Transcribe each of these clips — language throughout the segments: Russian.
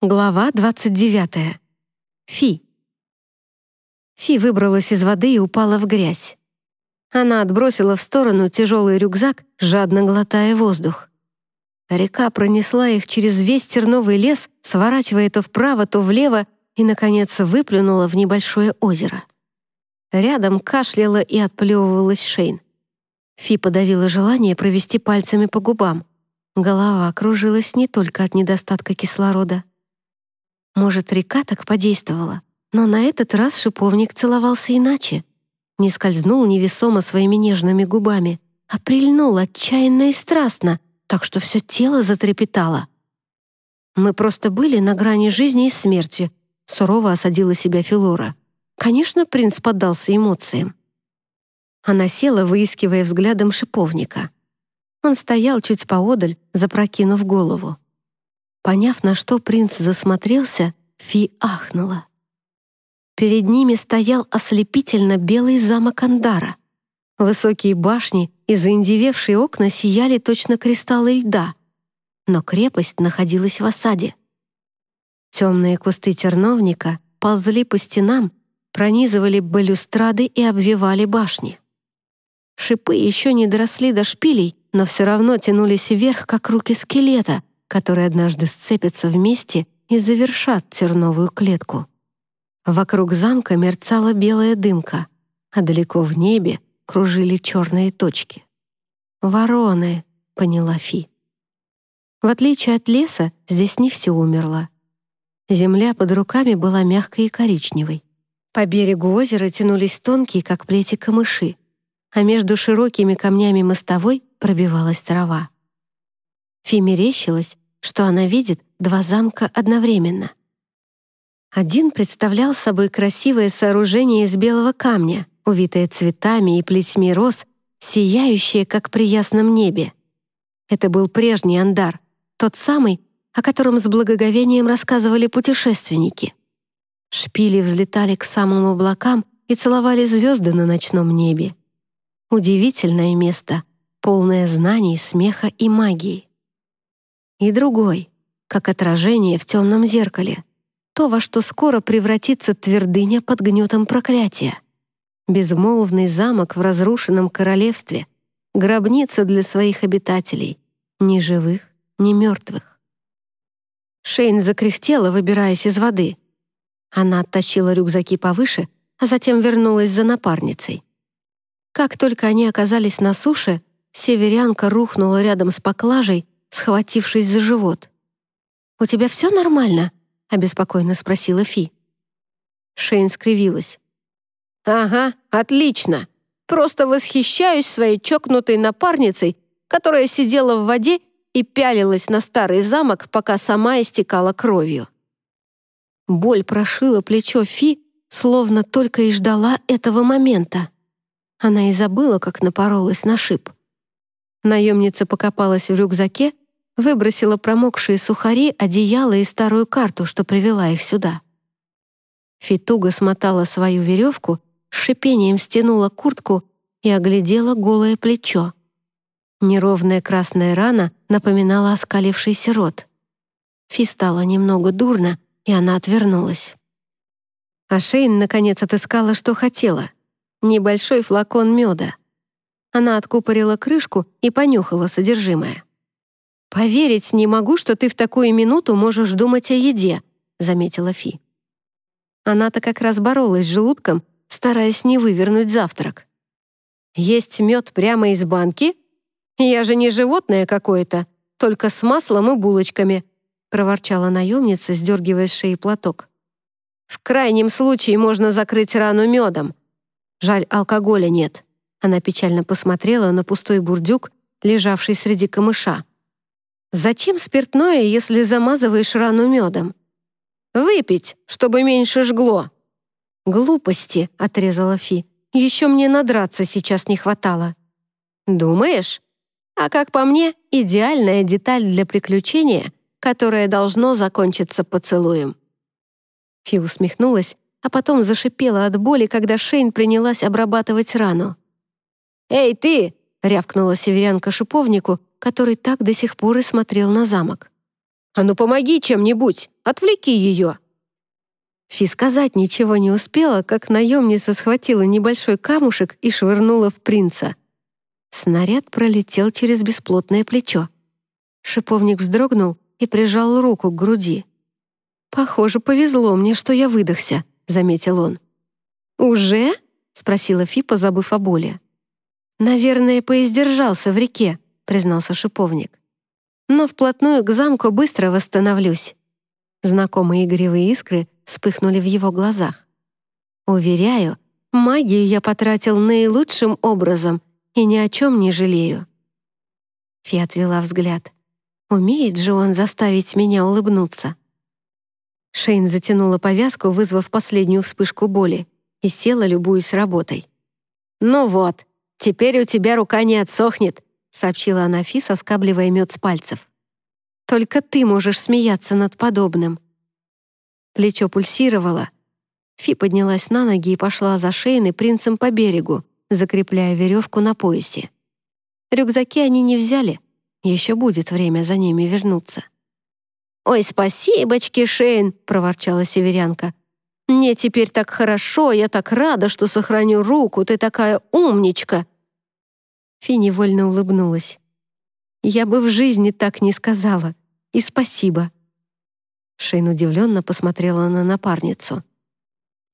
Глава 29. Фи. Фи выбралась из воды и упала в грязь. Она отбросила в сторону тяжелый рюкзак, жадно глотая воздух. Река пронесла их через весь терновый лес, сворачивая то вправо, то влево, и, наконец, выплюнула в небольшое озеро. Рядом кашляла и отплевывалась Шейн. Фи подавила желание провести пальцами по губам. Голова кружилась не только от недостатка кислорода. Может, река так подействовала, но на этот раз шиповник целовался иначе. Не скользнул невесомо своими нежными губами, а прильнул отчаянно и страстно, так что все тело затрепетало. «Мы просто были на грани жизни и смерти», — сурово осадила себя Филора. Конечно, принц поддался эмоциям. Она села, выискивая взглядом шиповника. Он стоял чуть поодаль, запрокинув голову. Поняв, на что принц засмотрелся, Фи ахнула. Перед ними стоял ослепительно белый замок Андара. Высокие башни и заиндевевшие окна сияли точно кристаллы льда, но крепость находилась в осаде. Темные кусты терновника ползли по стенам, пронизывали балюстрады и обвивали башни. Шипы еще не доросли до шпилей, но все равно тянулись вверх, как руки скелета, которые однажды сцепятся вместе и завершат терновую клетку. Вокруг замка мерцала белая дымка, а далеко в небе кружили черные точки. «Вороны», — поняла Фи. В отличие от леса, здесь не все умерло. Земля под руками была мягкой и коричневой. По берегу озера тянулись тонкие, как плети, камыши, а между широкими камнями мостовой пробивалась трава. Фи мерещилась, что она видит два замка одновременно. Один представлял собой красивое сооружение из белого камня, увитое цветами и плетьми роз, сияющее, как при ясном небе. Это был прежний Андар, тот самый, о котором с благоговением рассказывали путешественники. Шпили взлетали к самым облакам и целовали звезды на ночном небе. Удивительное место, полное знаний, смеха и магии. И другой, как отражение в темном зеркале, то, во что скоро превратится твердыня под гнетом проклятия. Безмолвный замок в разрушенном королевстве, гробница для своих обитателей, ни живых, ни мертвых. Шейн закряхтела, выбираясь из воды. Она оттащила рюкзаки повыше, а затем вернулась за напарницей. Как только они оказались на суше, северянка рухнула рядом с поклажей, схватившись за живот. «У тебя все нормально?» — обеспокоенно спросила Фи. Шейн скривилась. «Ага, отлично. Просто восхищаюсь своей чокнутой напарницей, которая сидела в воде и пялилась на старый замок, пока сама истекала кровью». Боль прошила плечо Фи, словно только и ждала этого момента. Она и забыла, как напоролась на шип. Наемница покопалась в рюкзаке выбросила промокшие сухари, одеяло и старую карту, что привела их сюда. Фитуга смотала свою веревку, с шипением стянула куртку и оглядела голое плечо. Неровная красная рана напоминала оскалившийся рот. Фи стало немного дурно, и она отвернулась. А Шейн, наконец, отыскала, что хотела. Небольшой флакон меда. Она откупорила крышку и понюхала содержимое. «Поверить не могу, что ты в такую минуту можешь думать о еде», — заметила Фи. Она-то как раз боролась с желудком, стараясь не вывернуть завтрак. «Есть мед прямо из банки? Я же не животное какое-то, только с маслом и булочками», — проворчала наемница, сдергивая с шеи платок. «В крайнем случае можно закрыть рану медом. Жаль, алкоголя нет». Она печально посмотрела на пустой бурдюк, лежавший среди камыша. Зачем спиртное, если замазываешь рану медом? Выпить, чтобы меньше жгло. Глупости, отрезала Фи. Еще мне надраться сейчас не хватало. Думаешь? А как по мне, идеальная деталь для приключения, которое должно закончиться поцелуем. Фи усмехнулась, а потом зашипела от боли, когда Шейн принялась обрабатывать рану. «Эй, ты!» — рявкнула северянка шиповнику, который так до сих пор и смотрел на замок. «А ну помоги чем-нибудь! Отвлеки ее!» Фи сказать ничего не успела, как наемница схватила небольшой камушек и швырнула в принца. Снаряд пролетел через бесплотное плечо. Шиповник вздрогнул и прижал руку к груди. «Похоже, повезло мне, что я выдохся», — заметил он. «Уже?» — спросила Фи, позабыв о боли. «Наверное, поиздержался в реке», — признался шиповник. «Но вплотную к замку быстро восстановлюсь». Знакомые игривые искры вспыхнули в его глазах. «Уверяю, магию я потратил наилучшим образом и ни о чем не жалею». Фи отвела взгляд. «Умеет же он заставить меня улыбнуться». Шейн затянула повязку, вызвав последнюю вспышку боли, и села, любуясь работой. «Ну вот, теперь у тебя рука не отсохнет», сообщила она Фи, соскабливая мед с пальцев. «Только ты можешь смеяться над подобным». Плечо пульсировало. Фи поднялась на ноги и пошла за Шейн принцем по берегу, закрепляя веревку на поясе. Рюкзаки они не взяли. Еще будет время за ними вернуться. «Ой, спасибочки, Шейн!» — проворчала северянка. «Мне теперь так хорошо, я так рада, что сохраню руку, ты такая умничка!» Фи невольно улыбнулась. «Я бы в жизни так не сказала. И спасибо». Шейн удивленно посмотрела на напарницу.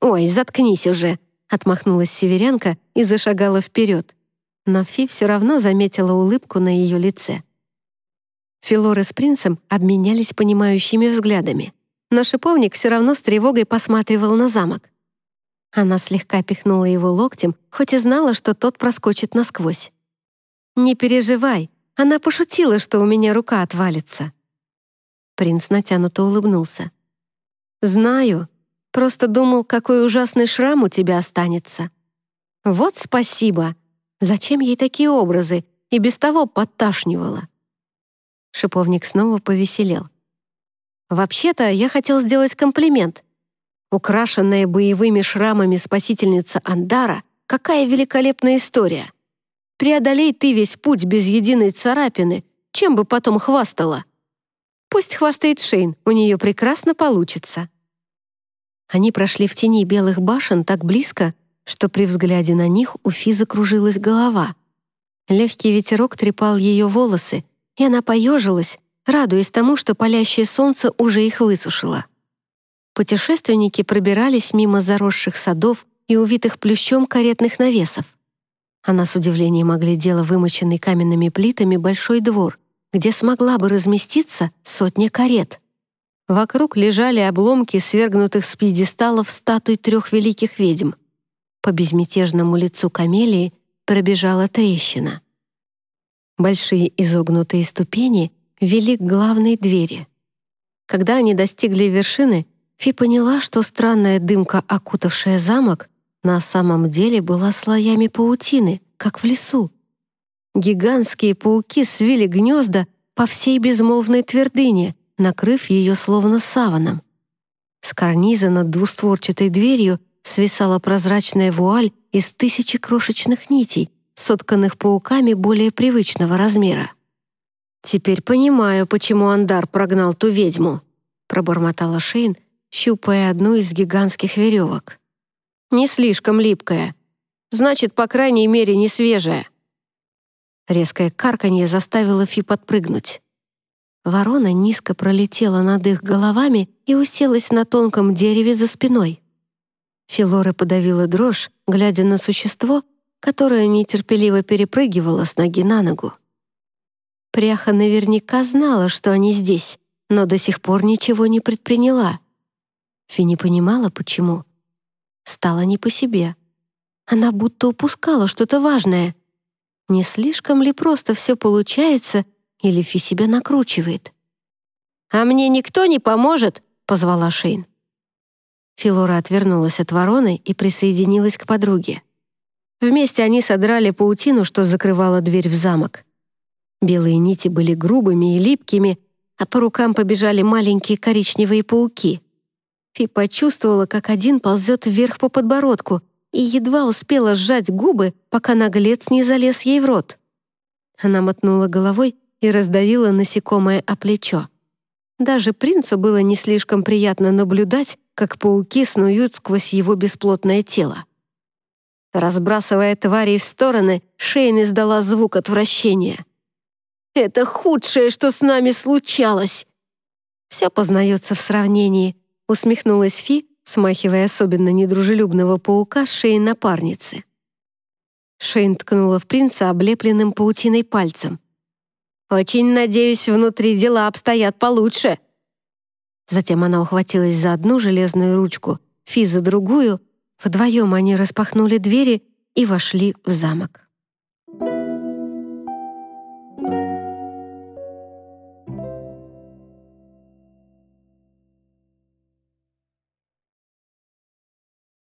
«Ой, заткнись уже!» — отмахнулась северянка и зашагала вперед. Но Фи все равно заметила улыбку на ее лице. Филоры с принцем обменялись понимающими взглядами, но шиповник все равно с тревогой посматривал на замок. Она слегка пихнула его локтем, хоть и знала, что тот проскочит насквозь. «Не переживай, она пошутила, что у меня рука отвалится». Принц натянуто улыбнулся. «Знаю, просто думал, какой ужасный шрам у тебя останется». «Вот спасибо! Зачем ей такие образы? И без того подташнивало». Шиповник снова повеселел. «Вообще-то я хотел сделать комплимент. Украшенная боевыми шрамами спасительница Андара — какая великолепная история! Преодолей ты весь путь без единой царапины, чем бы потом хвастала. Пусть хвастает Шейн, у нее прекрасно получится». Они прошли в тени белых башен так близко, что при взгляде на них у Фи закружилась голова. Легкий ветерок трепал ее волосы, и она поежилась, радуясь тому, что палящее солнце уже их высушило. Путешественники пробирались мимо заросших садов и увитых плющом каретных навесов. Она с удивлением оглядела вымощенный каменными плитами большой двор, где смогла бы разместиться сотня карет. Вокруг лежали обломки свергнутых с пьедесталов статуй трех великих ведьм. По безмятежному лицу камелии пробежала трещина. Большие изогнутые ступени вели к главной двери. Когда они достигли вершины, Фи поняла, что странная дымка, окутавшая замок, на самом деле была слоями паутины, как в лесу. Гигантские пауки свили гнезда по всей безмолвной твердыне, накрыв ее словно саваном. С карниза над двустворчатой дверью свисала прозрачная вуаль из тысячи крошечных нитей, сотканных пауками более привычного размера. «Теперь понимаю, почему Андар прогнал ту ведьму», пробормотала Шейн, щупая одну из гигантских веревок. «Не слишком липкая. Значит, по крайней мере, не свежая». Резкое карканье заставило Фи подпрыгнуть. Ворона низко пролетела над их головами и уселась на тонком дереве за спиной. Филора подавила дрожь, глядя на существо, которая нетерпеливо перепрыгивала с ноги на ногу. Пряха наверняка знала, что они здесь, но до сих пор ничего не предприняла. Фи понимала, почему. Стало не по себе. Она будто упускала что-то важное. Не слишком ли просто все получается, или Фи себя накручивает? «А мне никто не поможет?» — позвала Шейн. Филора отвернулась от вороны и присоединилась к подруге. Вместе они содрали паутину, что закрывала дверь в замок. Белые нити были грубыми и липкими, а по рукам побежали маленькие коричневые пауки. Фи почувствовала, как один ползет вверх по подбородку и едва успела сжать губы, пока наглец не залез ей в рот. Она мотнула головой и раздавила насекомое о плечо. Даже принцу было не слишком приятно наблюдать, как пауки снуют сквозь его бесплотное тело. Разбрасывая тварей в стороны, Шейн издала звук отвращения. «Это худшее, что с нами случалось!» «Все познается в сравнении», — усмехнулась Фи, смахивая особенно недружелюбного паука с шеи напарницы. Шейн ткнула в принца облепленным паутиной пальцем. «Очень надеюсь, внутри дела обстоят получше». Затем она ухватилась за одну железную ручку, Фи за другую. Вдвоем они распахнули двери и вошли в замок.